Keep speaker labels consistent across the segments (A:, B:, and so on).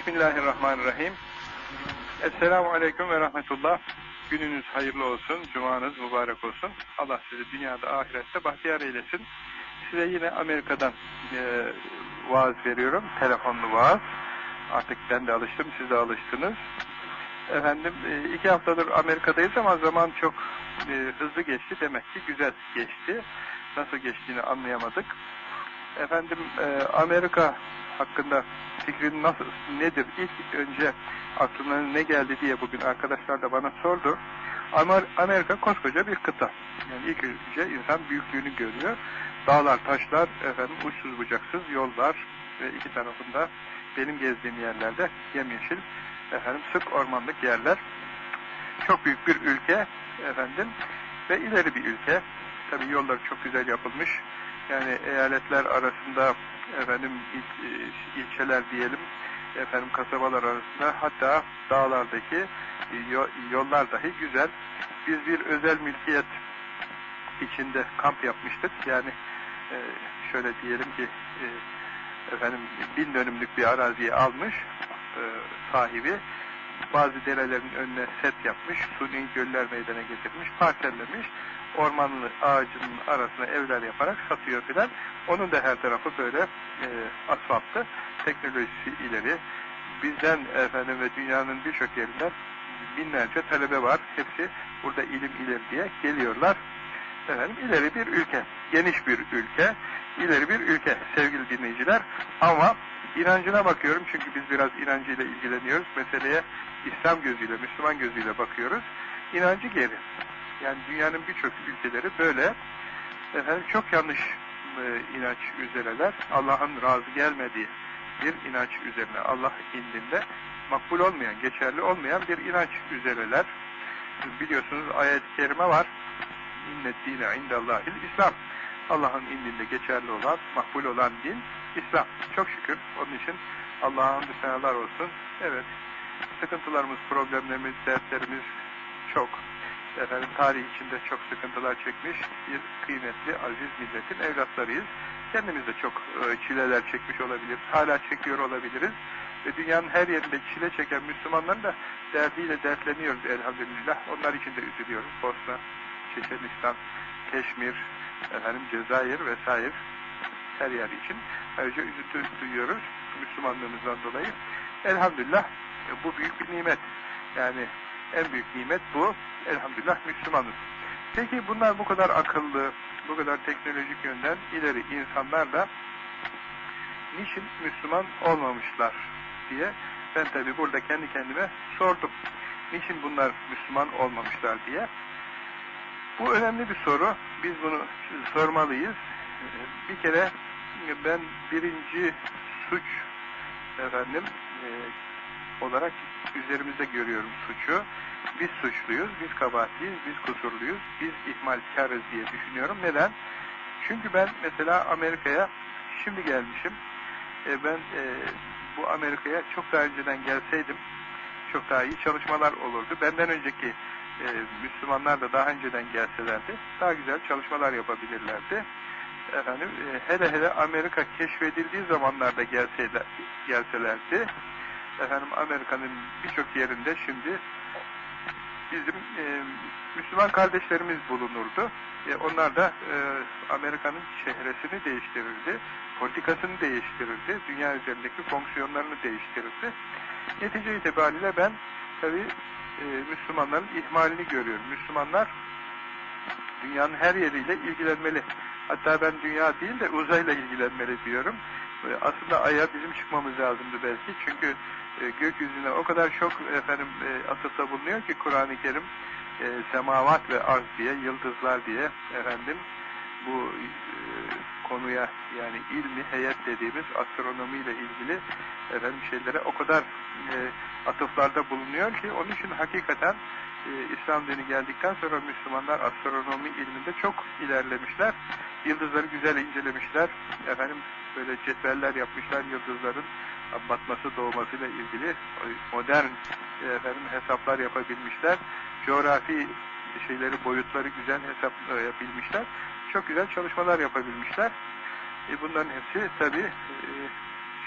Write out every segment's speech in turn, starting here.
A: Bismillahirrahmanirrahim. Esselamu Aleyküm ve Rahmetullah. Gününüz hayırlı olsun, cumanız mübarek olsun. Allah sizi dünyada, ahirette bahtiyar eylesin. Size yine Amerika'dan e, vaaz veriyorum, telefonlu vaaz. Artık ben de alıştım, siz de alıştınız. Efendim, e, iki haftadır Amerika'dayız ama zaman çok e, hızlı geçti. Demek ki güzel geçti. Nasıl geçtiğini anlayamadık. Efendim, e, Amerika hakkında fikrin nasıl, nedir? İlk önce aklına ne geldi diye bugün arkadaşlar da bana sordu. Amer Amerika koskoca bir kıta. Yani ilk önce insan büyüklüğünü görüyor. Dağlar, taşlar, efendim uçsuz bucaksız yollar ve iki tarafında benim gezdiğim yerlerde yemyeşil, efendim sık ormanlık yerler. Çok büyük bir ülke efendim ve ileri bir ülke. Tabi yollar çok güzel yapılmış. Yani eyaletler arasında efendim il, e, ilçeler diyelim efendim kasabalar arasında hatta dağlardaki e, yollar dahi güzel. Biz bir özel mülkiyet içinde kamp yapmıştık. Yani e, şöyle diyelim ki efendim bin dönümlük bir araziyi almış sahibi bazı derelerin önüne set yapmış, suni göller meydana getirmiş, parsellemiş, ormanlı ağacının arasına evler yaparak satıyor filan. Onun da her tarafı böyle e, asfaltlı, teknolojisi ileri. Bizden efendim ve dünyanın birçok yerinden binlerce talebe var. Hepsi burada ilim ileri diye geliyorlar. Efendim ileri bir ülke, geniş bir ülke, ileri bir ülke sevgili dinleyiciler. Ama inancına bakıyorum çünkü biz biraz inancıyla ilgileniyoruz. Meseleye İslam gözüyle, Müslüman gözüyle bakıyoruz. İnancı geri. Yani dünyanın birçok ülkeleri böyle efendim çok yanlış e, inanç üzereler. Allah'ın razı gelmediği bir inanç üzerine Allah indinde makbul olmayan, geçerli olmayan bir inanç üzereler. Biliyorsunuz ayet-i kerime var. İnnet dine indallahil İslam. Allah'ın indinde geçerli olan, makbul olan din İslam. Çok şükür. Onun için Allah'a hamdü senalar olsun. Evet, sıkıntılarımız, problemlerimiz, dertlerimiz çok efendim tarih içinde çok sıkıntılar çekmiş bir kıymetli, aziz milletin evlatlarıyız. Kendimiz de çok e, çileler çekmiş olabiliriz. Hala çekiyor olabiliriz. Ve dünyanın her yerinde çile çeken Müslümanların da derdiyle dertleniyoruz elhamdülillah. Onlar için de üzülüyoruz. Bosna, Çeçenistan, Keşmir, efendim Cezayir vesaire her yer için. Ayrıca üzüntü duyuyoruz Müslümanlığımızdan dolayı. Elhamdülillah e, bu büyük bir nimet. Yani en büyük nimet bu. Elhamdülillah Müslümanız. Peki bunlar bu kadar akıllı, bu kadar teknolojik yönden ileri insanlar da niçin Müslüman olmamışlar diye ben tabi burada kendi kendime sordum. Niçin bunlar Müslüman olmamışlar diye. Bu önemli bir soru. Biz bunu sormalıyız. Bir kere ben birinci suç efendim e, olarak üzerimizde görüyorum suçu. Biz suçluyuz, biz kabahatliyiz, biz kusurluyuz, biz ihmalkarız diye düşünüyorum. Neden? Çünkü ben mesela Amerika'ya şimdi gelmişim. E, ben e, bu Amerika'ya çok daha önceden gelseydim çok daha iyi çalışmalar olurdu. Benden önceki e, Müslümanlar da daha önceden gelselerdi daha güzel çalışmalar yapabilirlerdi. Efendim, e, hele hele Amerika keşfedildiği zamanlarda gelseler, gelselerdi efendim Amerika'nın birçok yerinde şimdi bizim e, Müslüman kardeşlerimiz bulunurdu. E, onlar da e, Amerika'nın çehresini değiştirirdi, politikasını değiştirirdi, dünya üzerindeki fonksiyonlarını değiştirirdi. Netice itibariyle ben tabi e, Müslümanların ihmalini görüyorum. Müslümanlar dünyanın her yeriyle ilgilenmeli. Hatta ben dünya değil de uzayla ilgilenmeli diyorum. E, aslında Ay'a bizim çıkmamız lazımdı belki. Çünkü gökyüzüne o kadar çok efendim e, atıfta bulunuyor ki Kur'an-ı Kerim e, semavat ve arz diye, yıldızlar diye efendim bu e, konuya yani ilmi heyet dediğimiz astronomiyle ilgili efendim şeylere o kadar e, atıflarda bulunuyor ki onun için hakikaten e, İslam dini geldikten sonra Müslümanlar astronomi ilminde çok ilerlemişler. Yıldızları güzel incelemişler. Efendim böyle cetveller yapmışlar yıldızların batması doğmasıyla ilgili modern e, efendim hesaplar yapabilmişler. Coğrafi şeyleri, boyutları güzel hesaplayabilmişler. Çok güzel çalışmalar yapabilmişler. E bunların hepsi tabi e,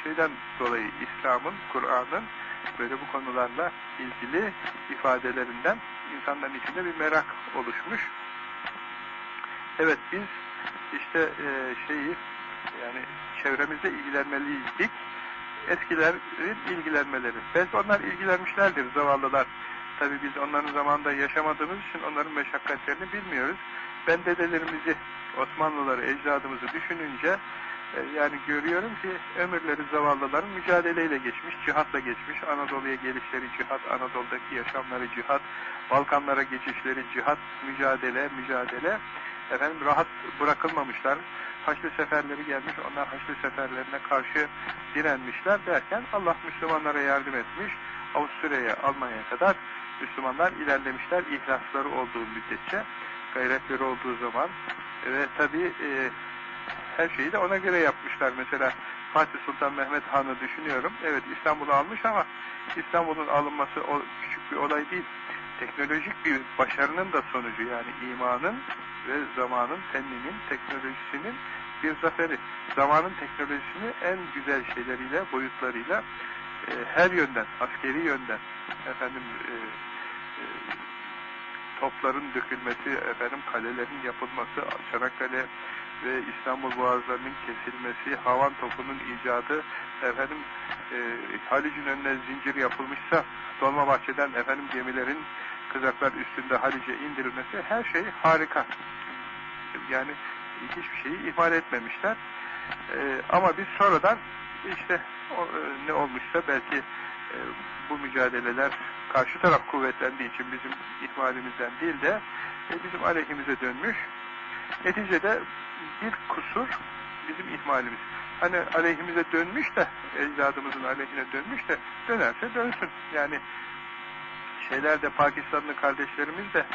A: şeyden dolayı İslam'ın, Kur'an'ın böyle bu konularla ilgili ifadelerinden insanların içinde bir merak oluşmuş. Evet biz işte e, şeyi yani çevremizde ilgilenmeliydik. Eskilerin ilgilenmeleri. Belki onlar ilgilenmişlerdir zavallılar. Tabi biz onların zamanında yaşamadığımız için onların meşakkatlerini bilmiyoruz. Ben dedelerimizi, Osmanlıları, ecdadımızı düşününce e, yani görüyorum ki ömürleri zavallıların mücadeleyle geçmiş, cihatla geçmiş. Anadolu'ya gelişleri cihat, Anadolu'daki yaşamları cihat, Balkanlara geçişleri cihat, mücadele, mücadele. Efendim rahat bırakılmamışlar. Haçlı seferleri gelmiş, onlar Haçlı seferlerine karşı direnmişler derken Allah Müslümanlara yardım etmiş. Avusturya'ya, Almanya'ya kadar Müslümanlar ilerlemişler ihlasları olduğu müddetçe, gayretleri olduğu zaman ve tabi e, her şeyi de ona göre yapmışlar. Mesela Fatih Sultan Mehmet Han'ı düşünüyorum. Evet İstanbul'u almış ama İstanbul'un alınması o küçük bir olay değil. Teknolojik bir başarının da sonucu yani imanın ve zamanın, fenninin, teknolojisinin bir zaferi. Zamanın teknolojisini en güzel şeyleriyle, boyutlarıyla e, her yönden, askeri yönden efendim e, e, topların dökülmesi, efendim kalelerin yapılması, Çanakkale ve İstanbul boğazlarının kesilmesi, havan topunun icadı, efendim e, Halic'in önüne zincir yapılmışsa Dolmabahçe'den efendim gemilerin kızaklar üstünde Halice indirilmesi her şey harika. Yani hiçbir şeyi ihmal etmemişler. E, ama biz sonradan işte o, e, ne olmuşsa belki e, bu mücadeleler karşı taraf kuvvetlendiği için bizim ihmalimizden değil de e, bizim aleyhimize dönmüş. Neticede bir kusur bizim ihmalimiz. Hani aleyhimize dönmüş de, ecdadımızın aleyhine dönmüş de dönerse dönsün. Yani şeylerde Pakistanlı kardeşlerimiz de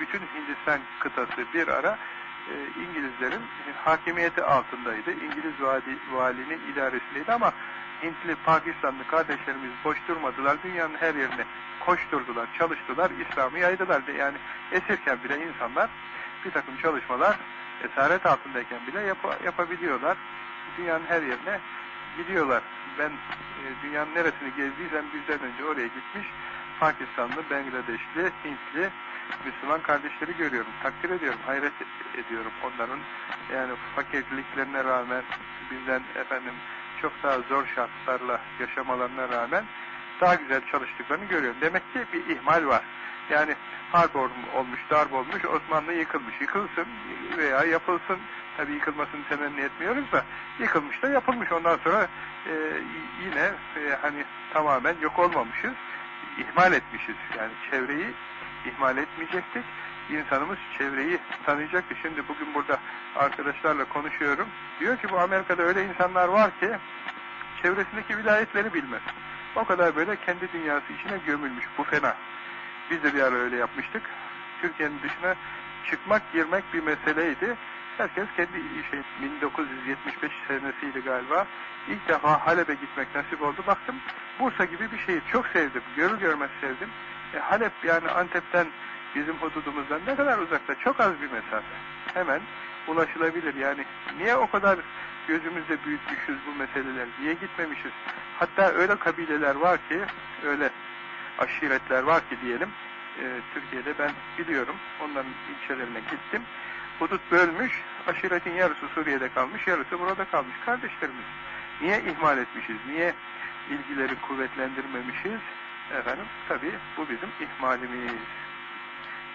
A: bütün Hindistan kıtası bir ara e, İngilizlerin hakimiyeti altındaydı. İngiliz vali, valinin idaresindeydi ama Hintli, Pakistanlı kardeşlerimiz boş durmadılar. Dünyanın her yerine koşturdular, çalıştılar, İslam'ı yaydılar. Yani esirken bile insanlar bir takım çalışmalar esaret altındayken bile yap yapabiliyorlar. Dünyanın her yerine gidiyorlar. Ben e, dünyanın neresini gezdiysem bizden önce oraya gitmiş Pakistanlı, Bangladeşli, Hintli, Müslüman kardeşleri görüyorum. Takdir ediyorum, hayret ediyorum onların. Yani fakirliklerine rağmen bizden efendim çok daha zor şartlarla yaşamalarına rağmen daha güzel çalıştıklarını görüyorum. Demek ki bir ihmal var. Yani harp olmuş, darp olmuş, Osmanlı yıkılmış. Yıkılsın veya yapılsın. Tabii yıkılmasını temenni etmiyoruz da yıkılmış da yapılmış. Ondan sonra e, yine e, hani tamamen yok olmamışız. İhmal etmişiz. Yani çevreyi ihmal etmeyecektik. İnsanımız çevreyi tanıyacaktı. Şimdi bugün burada arkadaşlarla konuşuyorum. Diyor ki bu Amerika'da öyle insanlar var ki çevresindeki vilayetleri bilmez. O kadar böyle kendi dünyası içine gömülmüş. Bu fena. Biz de bir ara öyle yapmıştık. Türkiye'nin dışına çıkmak, girmek bir meseleydi. Herkes kendi şey, 1975 senesiydi galiba. İlk defa Halep'e gitmek nasip oldu. Baktım Bursa gibi bir şehir. Çok sevdim. Görür görmez sevdim. E, Halep yani Antep'ten bizim hududumuzdan ne kadar uzakta? Çok az bir mesafe. Hemen ulaşılabilir. Yani niye o kadar gözümüzde büyütmüşüz bu meseleler? Niye gitmemişiz? Hatta öyle kabileler var ki, öyle aşiretler var ki diyelim, e, Türkiye'de ben biliyorum, onların ilçelerine gittim. Hudut bölmüş, aşiretin yarısı Suriye'de kalmış, yarısı burada kalmış. Kardeşlerimiz, niye ihmal etmişiz, niye ilgileri kuvvetlendirmemişiz? Efendim, tabii bu bizim ihmalimiz.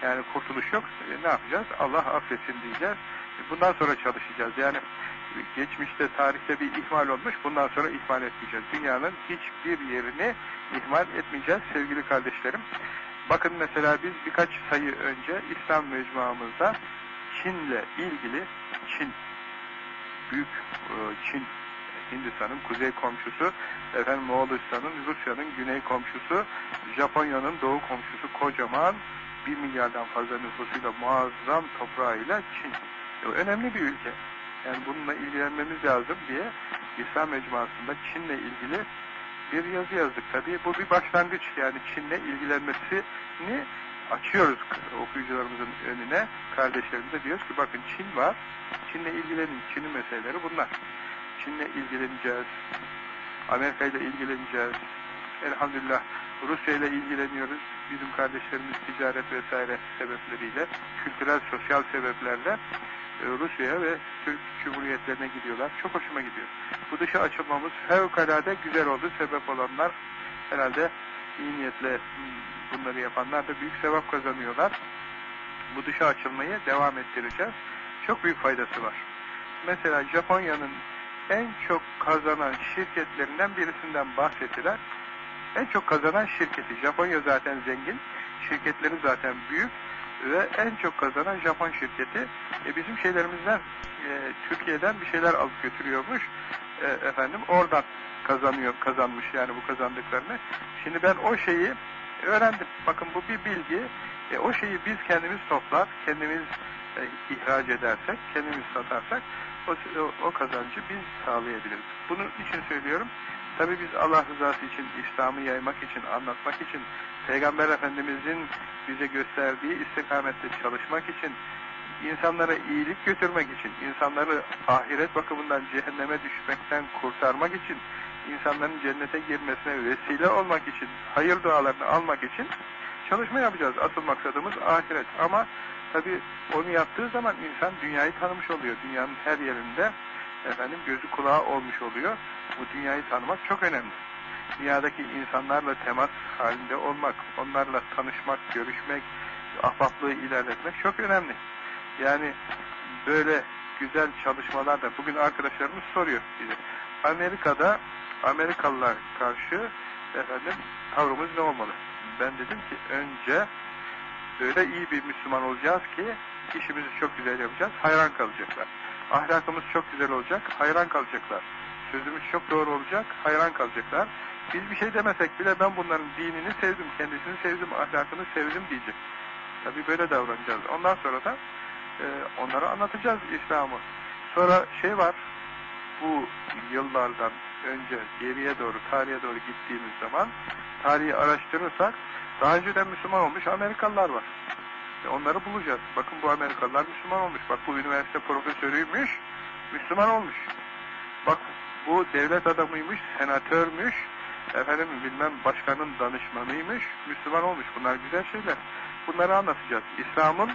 A: Yani kurtuluş yok. E, ne yapacağız? Allah affetsin diyeceğiz. E, bundan sonra çalışacağız. Yani geçmişte, tarihte bir ihmal olmuş. Bundan sonra ihmal etmeyeceğiz. Dünyanın hiçbir yerini ihmal etmeyeceğiz sevgili kardeşlerim. Bakın mesela biz birkaç sayı önce İslam mecmuamızda Çin'le ilgili Çin, büyük e, Çin, Hindistan'ın kuzey komşusu, efendim Moğolistan'ın, Rusya'nın güney komşusu, Japonya'nın doğu komşusu kocaman, bir milyardan fazla nüfusuyla muazzam toprağıyla Çin. E, önemli bir ülke. Yani bununla ilgilenmemiz lazım diye İslam mecmuasında Çin'le ilgili bir yazı yazdık. Tabii bu bir başlangıç. Yani Çin'le ilgilenmesini açıyoruz okuyucularımızın önüne. Kardeşlerimize diyoruz ki bakın Çin var. Çin'le ilgilenin. Çin'in meseleleri bunlar. Çin'le ilgileneceğiz. Amerika ile ilgileneceğiz. Elhamdülillah Rusya ile ilgileniyoruz. Bizim kardeşlerimiz ticaret vesaire sebepleriyle, kültürel, sosyal sebeplerle e, Rusya'ya ve Türk Cumhuriyetlerine gidiyorlar. Çok hoşuma gidiyor. Bu dışa açılmamız fevkalade güzel oldu. Sebep olanlar herhalde iyi niyetle bunları yapanlar da büyük sevap kazanıyorlar. Bu dışa açılmayı devam ettireceğiz. Çok büyük faydası var. Mesela Japonya'nın en çok kazanan şirketlerinden birisinden bahsettiler. En çok kazanan şirketi. Japonya zaten zengin. Şirketleri zaten büyük. Ve en çok kazanan Japon şirketi. E bizim şeylerimizden, e, Türkiye'den bir şeyler alıp götürüyormuş. E, efendim oradan kazanıyor, kazanmış yani bu kazandıklarını. Şimdi ben o şeyi öğrendim. Bakın bu bir bilgi. E, o şeyi biz kendimiz toplar, kendimiz e, ihraç edersek, kendimiz satarsak o, o, kazancı biz sağlayabiliriz. Bunun için söylüyorum. Tabi biz Allah rızası için, İslam'ı yaymak için, anlatmak için, Peygamber Efendimizin bize gösterdiği istikamette çalışmak için, insanlara iyilik götürmek için, insanları ahiret bakımından cehenneme düşmekten kurtarmak için, insanların cennete girmesine vesile olmak için, hayır dualarını almak için çalışma yapacağız. Asıl maksadımız ahiret. Ama tabi onu yaptığı zaman insan dünyayı tanımış oluyor. Dünyanın her yerinde efendim gözü kulağı olmuş oluyor. Bu dünyayı tanımak çok önemli. Dünyadaki insanlarla temas halinde olmak, onlarla tanışmak, görüşmek, ahbaplığı ilerletmek çok önemli. Yani böyle güzel çalışmalar da bugün arkadaşlarımız soruyor bize. Amerika'da Amerikalılar karşı efendim tavrımız ne olmalı? Ben dedim ki önce öyle iyi bir Müslüman olacağız ki işimizi çok güzel yapacağız, hayran kalacaklar. Ahlakımız çok güzel olacak, hayran kalacaklar. Sözümüz çok doğru olacak, hayran kalacaklar. Biz bir şey demesek bile ben bunların dinini sevdim, kendisini sevdim, ahlakını sevdim diyecek. Tabii böyle davranacağız. Ondan sonra da e, onlara anlatacağız İslam'ı. Sonra şey var, bu yıllardan önce geriye doğru, tarihe doğru gittiğimiz zaman tarihi araştırırsak daha önceden Müslüman olmuş Amerikalılar var. E onları bulacağız. Bakın bu Amerikalılar Müslüman olmuş. Bak bu üniversite profesörüymüş, Müslüman olmuş. Bak bu devlet adamıymış, senatörmüş, efendim bilmem başkanın danışmanıymış, Müslüman olmuş. Bunlar güzel şeyler. Bunları anlatacağız. İslam'ın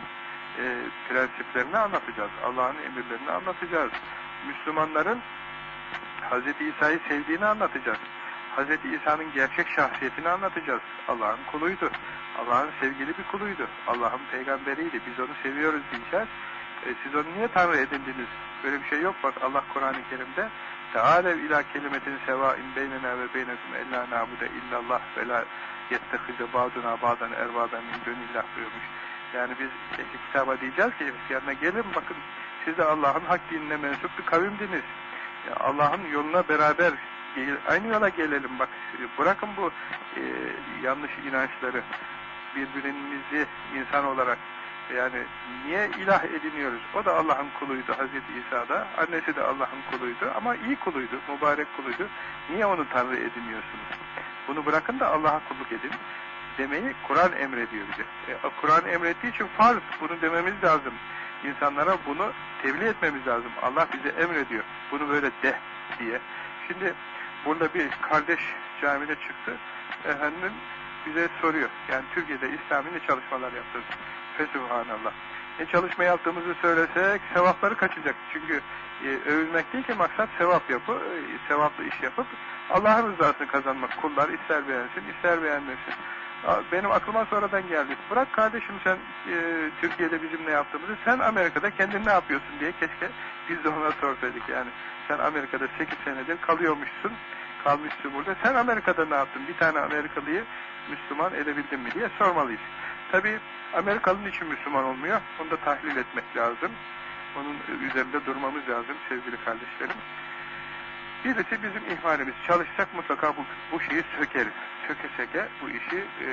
A: e, prensiplerini anlatacağız. Allah'ın emirlerini anlatacağız. Müslümanların Hz. İsa'yı sevdiğini anlatacağız. Hz. İsa'nın gerçek şahsiyetini anlatacağız. Allah'ın kuluydu. Allah'ın sevgili bir kuluydu. Allah'ın peygamberiydi. Biz onu seviyoruz diyeceğiz. E, siz onu niye Tanrı edindiniz? Böyle bir şey yok. Bak Allah Kur'an-ı Kerim'de Tealev ila kelimetin sevain beynena ve beynekum ella nabude illallah ve la yettehize ba'duna ba'dan erbaben min dönillah buyurmuş. Yani biz kitaba diyeceğiz ki yanına gelin bakın siz de Allah'ın hak dinine mensup bir kavimdiniz. Allah'ın yoluna beraber aynı yola gelelim bak bırakın bu e, yanlış inançları birbirimizi insan olarak yani niye ilah ediniyoruz? O da Allah'ın kuluydu Hazreti İsa'da. Annesi de Allah'ın kuluydu ama iyi kuluydu, mübarek kuluydu. Niye onu Tanrı ediniyorsunuz? Bunu bırakın da Allah'a kulluk edin. Demeyi Kur'an emrediyor bize. E, Kur'an emrettiği için farz. Bunu dememiz lazım. İnsanlara bunu tebliğ etmemiz lazım. Allah bize emrediyor. Bunu böyle de diye. Şimdi burada bir kardeş camide çıktı. Efendim bize soruyor. Yani Türkiye'de İslami ne çalışmalar yaptınız? Fesubhanallah. Ne çalışma yaptığımızı söylesek sevapları kaçacak. Çünkü e, övülmek değil ki maksat sevap yapı, e, sevaplı iş yapıp Allah'ın rızasını kazanmak. Kullar ister beğensin, ister beğenmesin. Benim aklıma sonradan geldi. Bırak kardeşim sen e, Türkiye'de bizim ne yaptığımızı, sen Amerika'da kendin ne yapıyorsun diye keşke biz de ona sorsaydık yani. Sen Amerika'da 8 senedir kalıyormuşsun, kalmışsın burada. Sen Amerika'da ne yaptın? Bir tane Amerikalıyı Müslüman edebildin mi diye sormalıyız. Tabi Amerikalı'nın için Müslüman olmuyor. Onu da tahlil etmek lazım. Onun üzerinde durmamız lazım sevgili kardeşlerim. Birisi bizim ihmalimiz. Çalışsak mutlaka bu, bu şeyi sökeriz. Söke söke bu işi e,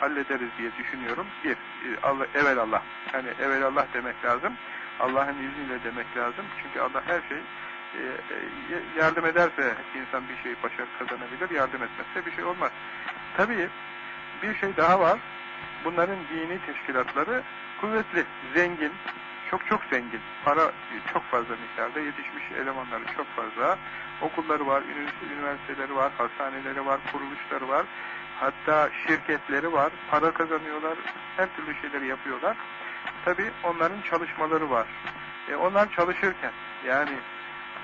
A: hallederiz diye düşünüyorum. Bir, e, Allah, evvel Allah. Yani evvel Allah demek lazım. Allah'ın izniyle demek lazım. Çünkü Allah her şey e, e, yardım ederse insan bir şey başarı kazanabilir. Yardım etmezse bir şey olmaz. Tabii bir şey daha var. Bunların dini teşkilatları kuvvetli, zengin, çok çok zengin. Para çok fazla miktarda yetişmiş elemanları çok fazla. Okulları var, üniversiteleri var, hastaneleri var, kuruluşları var. Hatta şirketleri var. Para kazanıyorlar. Her türlü şeyleri yapıyorlar. Tabi onların çalışmaları var. E onlar çalışırken yani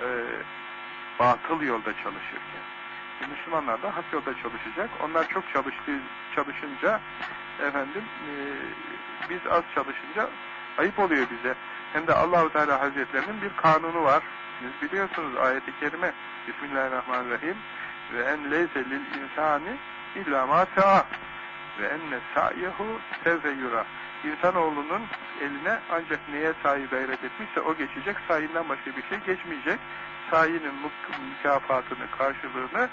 A: e, batıl yolda çalışırken Müslümanlar da hak yolda çalışacak. Onlar çok çalıştığı, çalışınca efendim e, biz az çalışınca ayıp oluyor bize. Hem de Allahu Teala Hazretlerinin bir kanunu var. Siz biliyorsunuz ayeti kerime. Bismillahirrahmanirrahim. Ve en leyse lil insani illa ma sa'a ve enne sa'yehu sevfeyura. İnsanoğlunun eline ancak neye sahi gayret etmişse o geçecek. Sahinden başka bir şey geçmeyecek. Sahinin mükafatını, karşılığını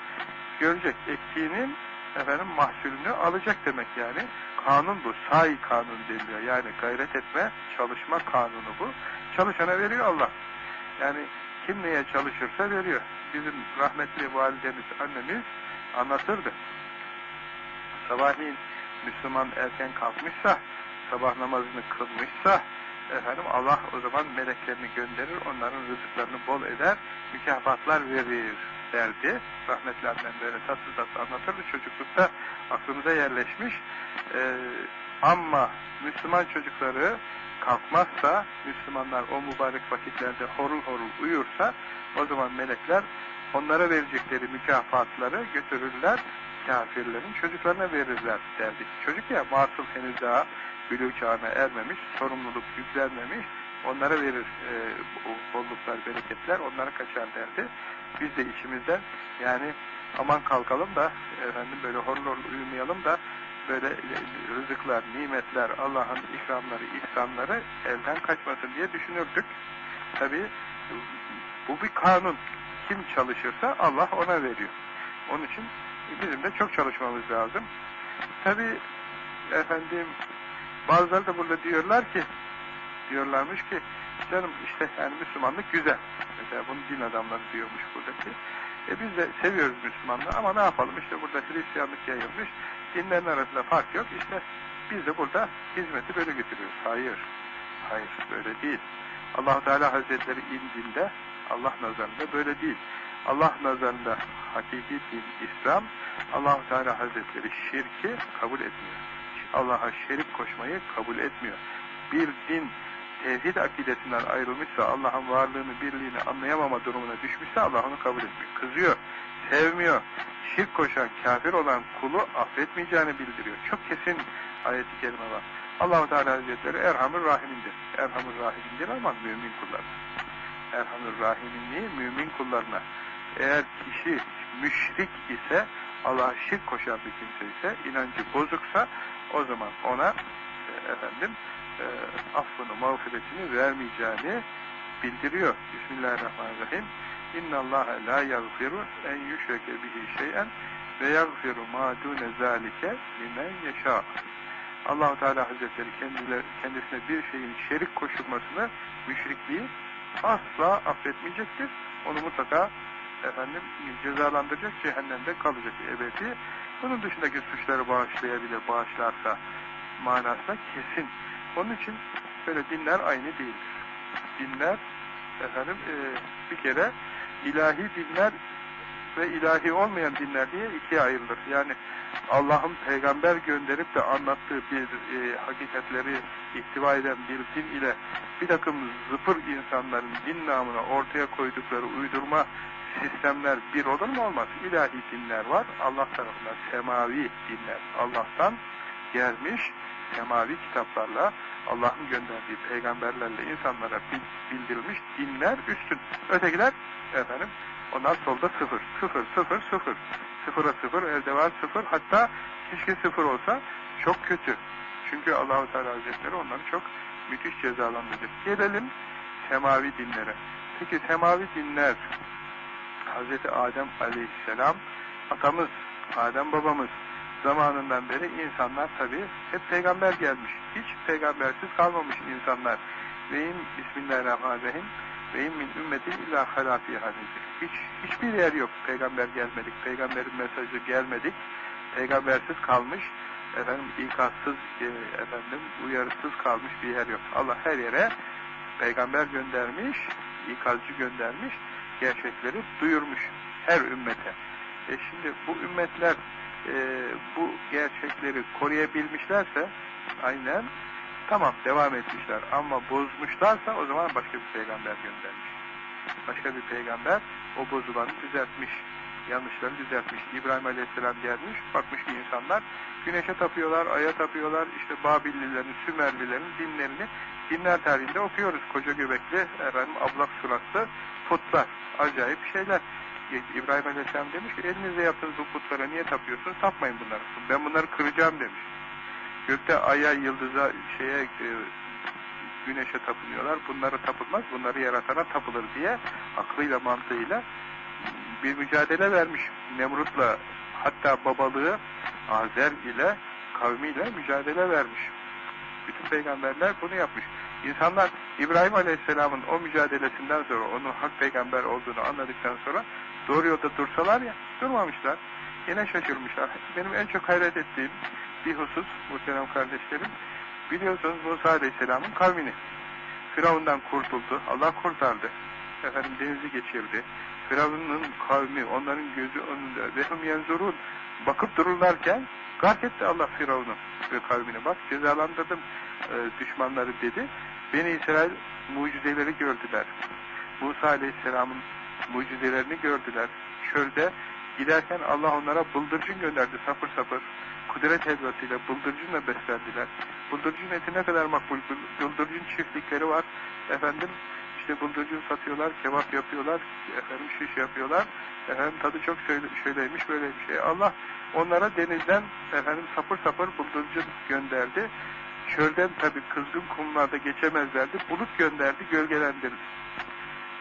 A: görecek. Ektiğinin efendim mahsulünü alacak demek yani. Kanun bu. Sahi kanun deniliyor. Yani gayret etme, çalışma kanunu bu. Çalışana veriyor Allah. Yani kim neye çalışırsa veriyor. Bizim rahmetli validemiz, annemiz anlatırdı. Sabahleyin Müslüman erken kalkmışsa, sabah namazını kılmışsa, efendim Allah o zaman meleklerini gönderir, onların rızıklarını bol eder, mükafatlar verir derdi. Rahmetli annem böyle tatlı tatlı anlatırdı. Çocuklukta aklımıza yerleşmiş. Ee, ama Müslüman çocukları kalkmazsa, Müslümanlar o mübarek vakitlerde horul horul uyursa, o zaman melekler onlara verecekleri mükafatları götürürler, kafirlerin çocuklarına verirler derdik. Çocuk ya masum henüz daha bülü çağına ermemiş, sorumluluk yüklenmemiş, onlara verir e, bolluklar, bereketler, onlara kaçar derdi. Biz de içimizden yani aman kalkalım da efendim böyle horul uyumayalım da böyle rızıklar, nimetler, Allah'ın ikramları, ihsanları elden kaçmasın diye düşünürdük. Tabi bu bir kanun. Kim çalışırsa Allah ona veriyor. Onun için bizim de çok çalışmamız lazım. Tabi efendim bazıları da burada diyorlar ki diyorlarmış ki canım işte yani Müslümanlık güzel. Mesela bunu din adamları diyormuş buradaki. E biz de seviyoruz Müslümanlığı ama ne yapalım işte burada Hristiyanlık yayılmış. Dinlerin arasında fark yok. İşte biz de burada hizmeti böyle götürüyoruz. Hayır. Hayır böyle değil. allah Teala Hazretleri indinde Allah nazarında böyle değil. Allah nazarında hakiki din İslam, allah Teala Hazretleri şirki kabul etmiyor. Allah'a şerik koşmayı kabul etmiyor. Bir din tevhid akidesinden ayrılmışsa, Allah'ın varlığını, birliğini anlayamama durumuna düşmüşse Allah onu kabul etmiyor. Kızıyor, sevmiyor. Şirk koşan, kafir olan kulu affetmeyeceğini bildiriyor. Çok kesin ayet-i kerime var. allah Teala Hazretleri Erhamur Rahim'indir. Erhamur Rahim'indir ama mümin kullarına. Erhamur Rahim'inliği mümin kullarına. Eğer kişi müşrik ise, Allah'a şirk koşan bir kimse ise, inancı bozuksa, o zaman ona e, efendim e, affını, mağfiretini vermeyeceğini bildiriyor. Bismillahirrahmanirrahim. İnna Allah la yaghfiru en yushreke bihi şey'en ve yaghfiru ma dune zalike limen yeşâ. allah Teala Hazretleri kendisine bir şeyin şerik koşulmasını, müşrikliği asla affetmeyecektir. Onu mutlaka efendim cezalandıracak, cehennemde kalacak ebedi. Bunun dışındaki suçları bağışlayabilir, bağışlarsa manasına kesin. Onun için böyle dinler aynı değildir. Dinler efendim e, bir kere ilahi dinler ve ilahi olmayan dinler diye ikiye ayrılır. Yani Allah'ın peygamber gönderip de anlattığı bir e, hakikatleri ihtiva eden bir din ile bir takım zıpır insanların din namına ortaya koydukları uydurma sistemler bir olur mu olmaz. İlahi dinler var. Allah tarafından semavi dinler. Allah'tan gelmiş semavi kitaplarla Allah'ın gönderdiği peygamberlerle insanlara bildirilmiş dinler üstün. Ötekiler efendim onlar solda sıfır. Sıfır, sıfır, sıfır. Sıfıra sıfır, elde var sıfır. Hatta keşke sıfır olsa çok kötü. Çünkü Allahu Teala Hazretleri onları çok müthiş cezalandıracak. Gelelim semavi dinlere. Peki semavi dinler Hazreti Adem Aleyhisselam atamız, Adem babamız zamanından beri insanlar tabi hep peygamber gelmiş. Hiç peygambersiz kalmamış insanlar. Veyim Bismillahirrahmanirrahim ve min ümmetin illa halafihanedir. Hiç, hiçbir yer yok. Peygamber gelmedik. Peygamberin mesajı gelmedik. Peygambersiz kalmış. Efendim ikazsız, e, efendim uyarısız kalmış bir yer yok. Allah her yere peygamber göndermiş, ikazcı göndermiş, gerçekleri duyurmuş her ümmete. E şimdi bu ümmetler e, bu gerçekleri koruyabilmişlerse aynen tamam devam etmişler ama bozmuşlarsa o zaman başka bir peygamber göndermiş. Başka bir peygamber o bozulanı düzeltmiş. Yanlışları düzeltmiş. İbrahim Aleyhisselam gelmiş, bakmış ki insanlar güneşe tapıyorlar, aya tapıyorlar, işte Babillilerin, Sümerlilerin dinlerini dinler tarihinde okuyoruz. Koca göbekli, efendim, ablak suratlı putlar, acayip şeyler. İbrahim Aleyhisselam demiş ki elinizle yaptığınız bu putlara niye tapıyorsunuz? Tapmayın bunları. Ben bunları kıracağım demiş. Gökte aya, yıldıza, şeye, e, güneşe tapınıyorlar. Bunlara tapılmaz, bunları yaratana tapılır diye aklıyla, mantığıyla bir mücadele vermiş. Nemrut'la hatta babalığı Azer ile kavmiyle mücadele vermiş. Bütün peygamberler bunu yapmış. İnsanlar İbrahim Aleyhisselam'ın o mücadelesinden sonra onun hak peygamber olduğunu anladıktan sonra doğru yolda dursalar ya durmamışlar. Yine şaşırmışlar. Benim en çok hayret ettiğim bir husus muhterem kardeşlerim biliyorsunuz Musa Aleyhisselam'ın kavmini. Firavundan kurtuldu. Allah kurtardı. Efendim denizi geçirdi. Firavun'un kavmi, onların gözü önünde. Vehum yenzurun. Bakıp dururlarken gark etti Allah Firavun'u ve kavmini. Bak cezalandırdım e, düşmanları dedi. Beni İsrail mucizeleri gördüler. Musa Aleyhisselam'ın mucizelerini gördüler. Çölde giderken Allah onlara bıldırcın gönderdi sapır sapır. Kudret helvasıyla bıldırcınla beslendiler. Bıldırcın eti ne kadar makbul. Bıldırcın çiftlikleri var. Efendim işte bıldırcın satıyorlar, kebap yapıyorlar, efendim şiş yapıyorlar. Efendim tadı çok şöyle, şöyleymiş, böyleymiş. E Allah onlara denizden efendim sapır sapır bıldırcın gönderdi. Çölden tabi kızgın kumlarda geçemezlerdi. Bulut gönderdi, gölgelendirdi.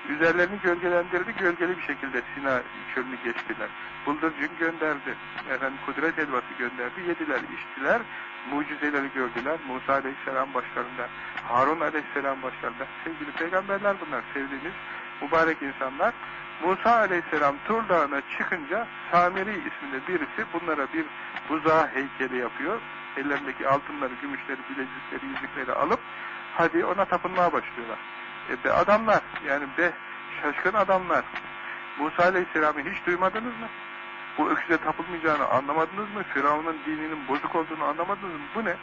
A: Üzerlerini gölgelendirdi, gölgeli bir şekilde Sina çölünü geçtiler. Bıldırcın gönderdi, efendim kudret helvası gönderdi, yediler, içtiler, mucizeleri gördüler. Musa aleyhisselam başlarında, Harun aleyhisselam başlarında. Sevgili peygamberler bunlar, sevdiğimiz mübarek insanlar. Musa aleyhisselam Tur Dağı'na çıkınca Samiri isminde birisi bunlara bir buzağı heykeli yapıyor. Ellerindeki altınları, gümüşleri, bilezikleri, yüzükleri alıp hadi ona tapınmaya başlıyorlar. E be adamlar, yani be şaşkın adamlar. Musa Aleyhisselam'ı hiç duymadınız mı? Bu öküze tapılmayacağını anlamadınız mı? Firavun'un dininin bozuk olduğunu anlamadınız mı? Bu ne?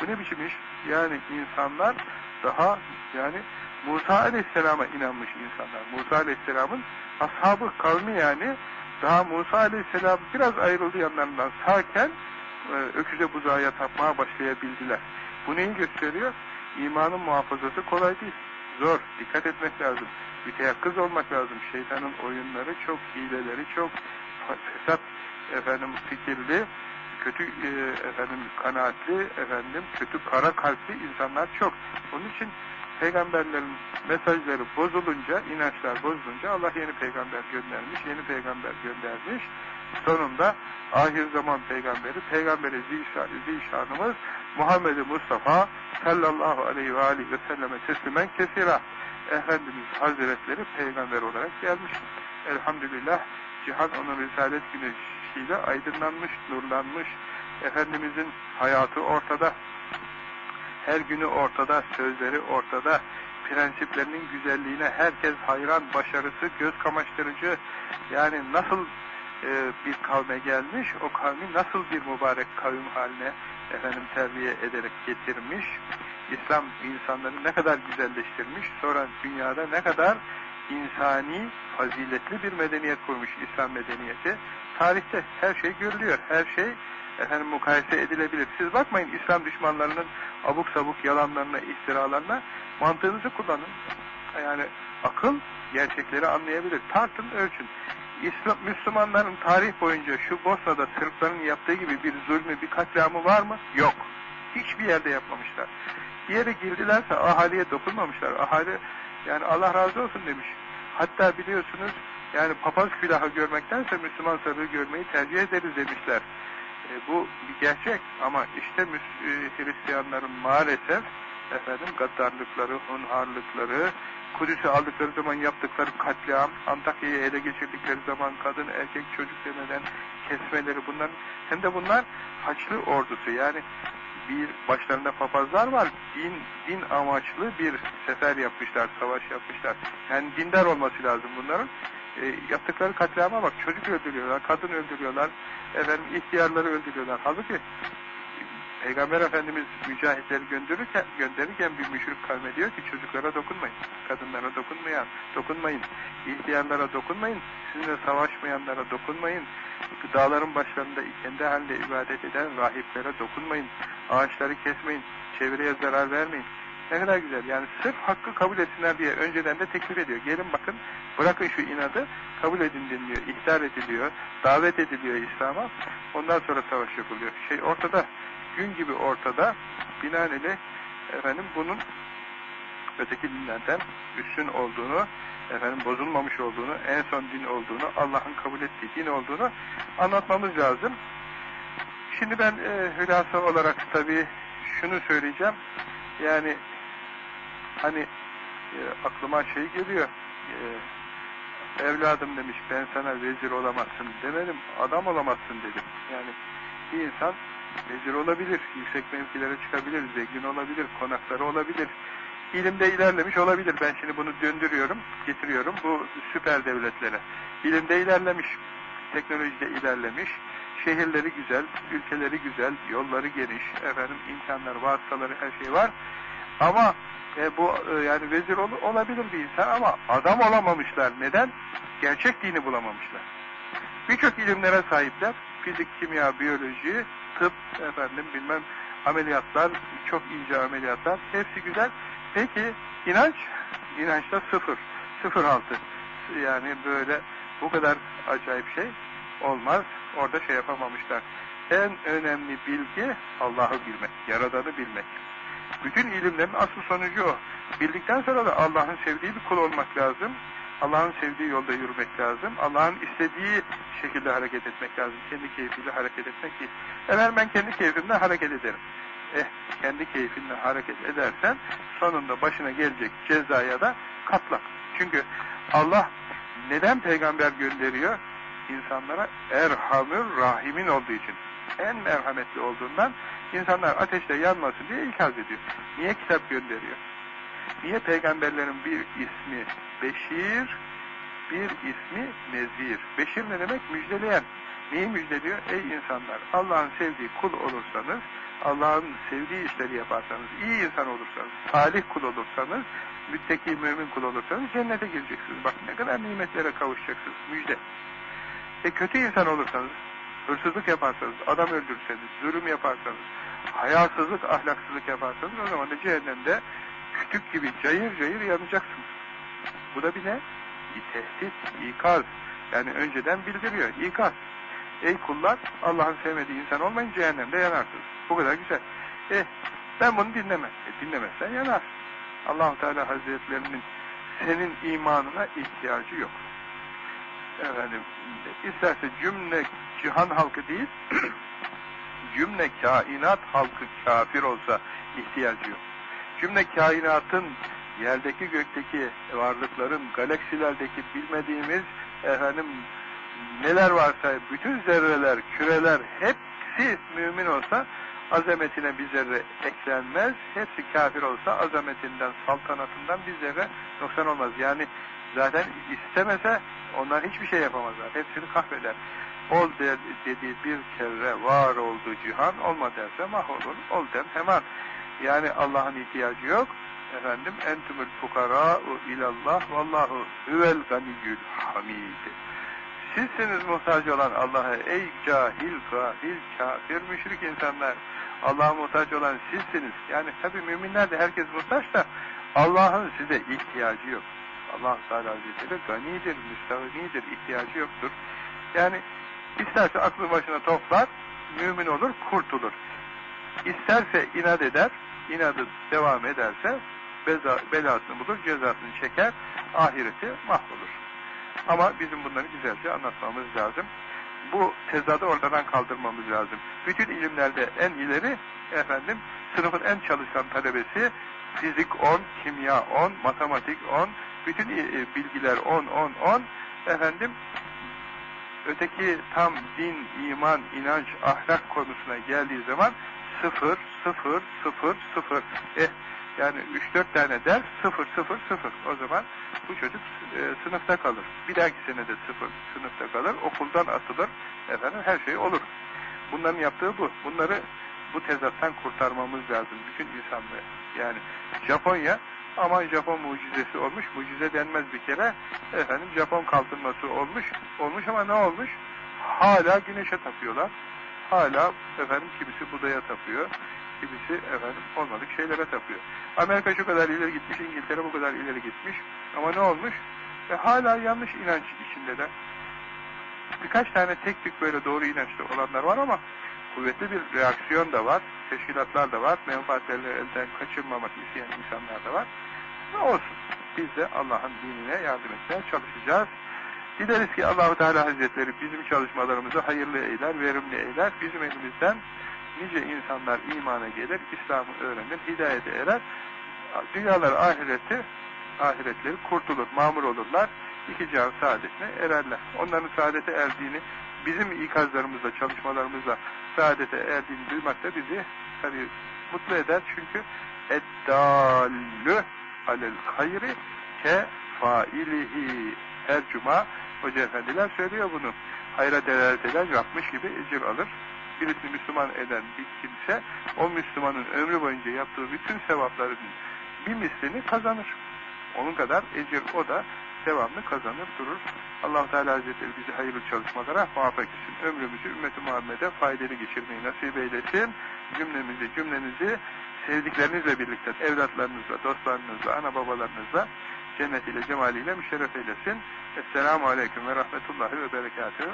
A: Bu ne biçim iş? Yani insanlar daha yani Musa Aleyhisselam'a inanmış insanlar. Musa Aleyhisselam'ın ashabı kavmi yani daha Musa Aleyhisselam biraz ayrıldı yanlarından sağken e, öküze buzağa tapmaya başlayabildiler. Bu neyi gösteriyor? İmanın muhafazası kolay değil. Zor. Dikkat etmek lazım. Müteyakkız olmak lazım. Şeytanın oyunları çok, hileleri çok, fesat efendim fikirli, kötü e, efendim kanaatli, efendim kötü kara kalpli insanlar çok. Onun için peygamberlerin mesajları bozulunca, inançlar bozulunca Allah yeni peygamber göndermiş, yeni peygamber göndermiş. Sonunda ahir zaman peygamberi, peygamberi zişanımız Muhammed Mustafa sallallahu aleyhi ve aleyhi ve selleme teslimen kesira. Efendimiz Hazretleri peygamber olarak gelmiş. Elhamdülillah cihan onun risalet güneşiyle aydınlanmış, nurlanmış. Efendimizin hayatı ortada. Her günü ortada, sözleri ortada. Prensiplerinin güzelliğine herkes hayran, başarısı, göz kamaştırıcı. Yani nasıl e, bir kavme gelmiş, o kavmi nasıl bir mübarek kavim haline efendim terbiye ederek getirmiş. İslam insanları ne kadar güzelleştirmiş, sonra dünyada ne kadar insani, faziletli bir medeniyet kurmuş İslam medeniyeti. Tarihte her şey görülüyor, her şey efendim mukayese edilebilir. Siz bakmayın İslam düşmanlarının abuk sabuk yalanlarına, iftiralarına, mantığınızı kullanın. Yani akıl gerçekleri anlayabilir. Tartın, ölçün. İslam, Müslümanların tarih boyunca şu Bosna'da Sırpların yaptığı gibi bir zulmü, bir katliamı var mı? Yok. Hiçbir yerde yapmamışlar. Bir yere girdilerse ahaliye dokunmamışlar. Ahali yani Allah razı olsun demiş. Hatta biliyorsunuz yani papaz külahı görmektense Müslüman sarığı görmeyi tercih ederiz demişler. E, bu bir gerçek ama işte e, Hristiyanların maalesef efendim gaddarlıkları, hunharlıkları, Kudüs'ü aldıkları zaman yaptıkları katliam, Antakya'yı ele geçirdikleri zaman kadın, erkek, çocuk demeden kesmeleri bunlar, hem de bunlar Haçlı ordusu yani bir başlarında papazlar var. Din din amaçlı bir sefer yapmışlar, savaş yapmışlar. Yani dindar olması lazım bunların. E, yaptıkları katliama bak. Çocuk öldürüyorlar, kadın öldürüyorlar, efendim ihtiyarları öldürüyorlar. Halbuki Peygamber Efendimiz mücahitleri gönderirken, gönderirken bir müşrik kavme diyor ki çocuklara dokunmayın, kadınlara dokunmayan, dokunmayın, ihtiyarlara dokunmayın, sizinle savaşmayanlara dokunmayın, dağların başlarında kendi halinde ibadet eden rahiplere dokunmayın, ağaçları kesmeyin, çevreye zarar vermeyin. Ne kadar güzel. Yani sırf hakkı kabul etsinler diye önceden de teklif ediyor. Gelin bakın, bırakın şu inadı, kabul edin deniliyor, ihtar ediliyor, davet ediliyor İslam'a. Ondan sonra savaş yapılıyor. Şey ortada, gün gibi ortada binaenaleyh efendim bunun öteki dinlerden üstün olduğunu, efendim bozulmamış olduğunu, en son din olduğunu, Allah'ın kabul ettiği din olduğunu anlatmamız lazım. Şimdi ben e, hülasa olarak tabii şunu söyleyeceğim. Yani hani e, aklıma şey geliyor. E, evladım demiş ben sana vezir olamazsın demedim. Adam olamazsın dedim. Yani bir insan vezir olabilir, yüksek mevkilere çıkabilir, zengin olabilir, konakları olabilir. İlimde ilerlemiş olabilir. Ben şimdi bunu döndürüyorum, getiriyorum bu süper devletlere. İlimde ilerlemiş, teknolojide ilerlemiş, şehirleri güzel, ülkeleri güzel, yolları geniş, efendim imkanlar, vasıtaları her şey var. Ama e, bu e, yani vezir ol, olabilir bir insan ama adam olamamışlar. Neden? Gerçek dini bulamamışlar. Birçok ilimlere sahipler. Fizik, kimya, biyoloji, tıp, efendim bilmem ameliyatlar, çok ince ameliyatlar. Hepsi güzel. Peki inanç? İnançta sıfır. Sıfır altı. Yani böyle bu kadar acayip şey olmaz. Orada şey yapamamışlar. En önemli bilgi Allah'ı bilmek, Yaradan'ı bilmek. Bütün ilimlerin asıl sonucu o. Bildikten sonra da Allah'ın sevdiği bir kul olmak lazım. Allah'ın sevdiği yolda yürümek lazım. Allah'ın istediği şekilde hareket etmek lazım. Kendi keyfiyle hareket etmek değil. Efendim ben kendi keyfimle hareket ederim. Eh, kendi keyfinle hareket edersen sonunda başına gelecek cezaya da katla. Çünkü Allah neden peygamber gönderiyor? insanlara Erhamür Rahimin olduğu için. En merhametli olduğundan insanlar ateşte yanmasın diye ikaz ediyor. Niye kitap gönderiyor? Niye peygamberlerin bir ismi Beşir, bir ismi Nezir. Beşir ne demek? Müjdeleyen. Neyi müjdeliyor? Ey insanlar! Allah'ın sevdiği kul olursanız, Allah'ın sevdiği işleri yaparsanız, iyi insan olursanız, salih kul olursanız, mütteki mümin kul olursanız cennete gireceksiniz. Bak ne kadar nimetlere kavuşacaksınız. Müjde. E kötü insan olursanız, hırsızlık yaparsanız, adam öldürseniz, zulüm yaparsanız, hayasızlık, ahlaksızlık yaparsanız o zaman da cehennemde kütük gibi cayır cayır yanacaksınız. Bu da bir ne? Bir tehdit, ikaz. Yani önceden bildiriyor, ikaz. Ey kullar, Allah'ın sevmediği insan olmayın cehennemde yanarsınız. Bu kadar güzel. Eh, ben bunu dinlemem. E, dinlemezsen yanar. allah Teala Hazretlerinin senin imanına ihtiyacı yok. Efendim, isterse cümle cihan halkı değil, cümle kainat halkı kafir olsa ihtiyacı yok. Cümle kainatın yerdeki gökteki varlıkların, galaksilerdeki bilmediğimiz efendim neler varsa bütün zerreler, küreler hepsi mümin olsa azametine bir zerre eklenmez. Hepsi kafir olsa azametinden, saltanatından bir zerre noksan olmaz. Yani zaten istemese onlar hiçbir şey yapamazlar. Hepsini kahveder. Ol dediği bir kere var oldu cihan, olma derse mahvolur. Ol der hemen. Yani Allah'ın ihtiyacı yok. Efendim entumul fukara'u ilallah vallahu huvel ganiyyül hamid. Sizsiniz muhtaç olan Allah'a ey cahil, gafil, kafir, müşrik insanlar. Allah'a muhtaç olan sizsiniz. Yani tabi müminler de herkes muhtaç da Allah'ın size ihtiyacı yok. Allah Teala Hazretleri ganidir, müstahinidir, ihtiyacı yoktur. Yani isterse aklı başına toplar, mümin olur, kurtulur. İsterse inat eder, inadı devam ederse beza, belasını bulur, cezasını çeker, ahireti mahvolur. Ama bizim bunları güzelce anlatmamız lazım. Bu tezadı ortadan kaldırmamız lazım. Bütün ilimlerde en ileri, efendim, sınıfın en çalışkan talebesi, fizik 10, kimya 10, matematik 10, bütün bilgiler 10, 10, 10, efendim, öteki tam din, iman, inanç, ahlak konusuna geldiği zaman sıfır, sıfır, sıfır, sıfır. Eh, yani 3-4 tane ders sıfır, sıfır, sıfır. O zaman bu çocuk e, sınıfta kalır. Bir dahaki sene de sıfır sınıfta kalır. Okuldan atılır. Efendim her şey olur. Bunların yaptığı bu. Bunları bu tezattan kurtarmamız lazım. Bütün insanlığı. Yani Japonya aman Japon mucizesi olmuş. Mucize denmez bir kere. Efendim Japon kalkınması olmuş. Olmuş ama ne olmuş? Hala güneşe tapıyorlar. Hala efendim kimisi budaya tapıyor. Kimisi efendim olmadık şeylere tapıyor. Amerika şu kadar ileri gitmiş, İngiltere bu kadar ileri gitmiş. Ama ne olmuş? E, hala yanlış inanç içindeler. Birkaç tane tek tük böyle doğru inançlı olanlar var ama kuvvetli bir reaksiyon da var. Teşkilatlar da var. Menfaatlerini elden kaçırmamak isteyen insanlar da var. Ne olsun. Biz de Allah'ın dinine yardım etmeye çalışacağız. Dileriz ki Allahu Teala Hazretleri bizim çalışmalarımızı hayırlı eyler, verimli eyler. Bizim elimizden nice insanlar imana gelir, İslam'ı öğrenir, hidayete erer. Dünyalar ahireti, ahiretleri kurtulur, mamur olurlar. İki can saadetine ererler. Onların saadete erdiğini, bizim ikazlarımızla, çalışmalarımızla saadete erdiğini duymak da bizi tabii mutlu eder. Çünkü eddallü alel hayri ke failihi her cuma Hoca efendiler söylüyor bunu. Hayra delalet eden yapmış gibi ecir alır. Birisini Müslüman eden bir kimse o Müslümanın ömrü boyunca yaptığı bütün sevapların bir mislini kazanır. Onun kadar ecir o da devamlı kazanır durur. allah Teala Hazretleri bizi hayırlı çalışmalara muvaffak etsin. Ömrümüzü ümmeti Muhammed'e faydalı geçirmeyi nasip eylesin. Cümlemizi, cümlenizi sevdiklerinizle birlikte, evlatlarınızla, dostlarınızla, ana babalarınızla cennetiyle, cemaliyle müşerref eylesin. Esselamu Aleyküm ve Rahmetullahi ve Berekatuhu.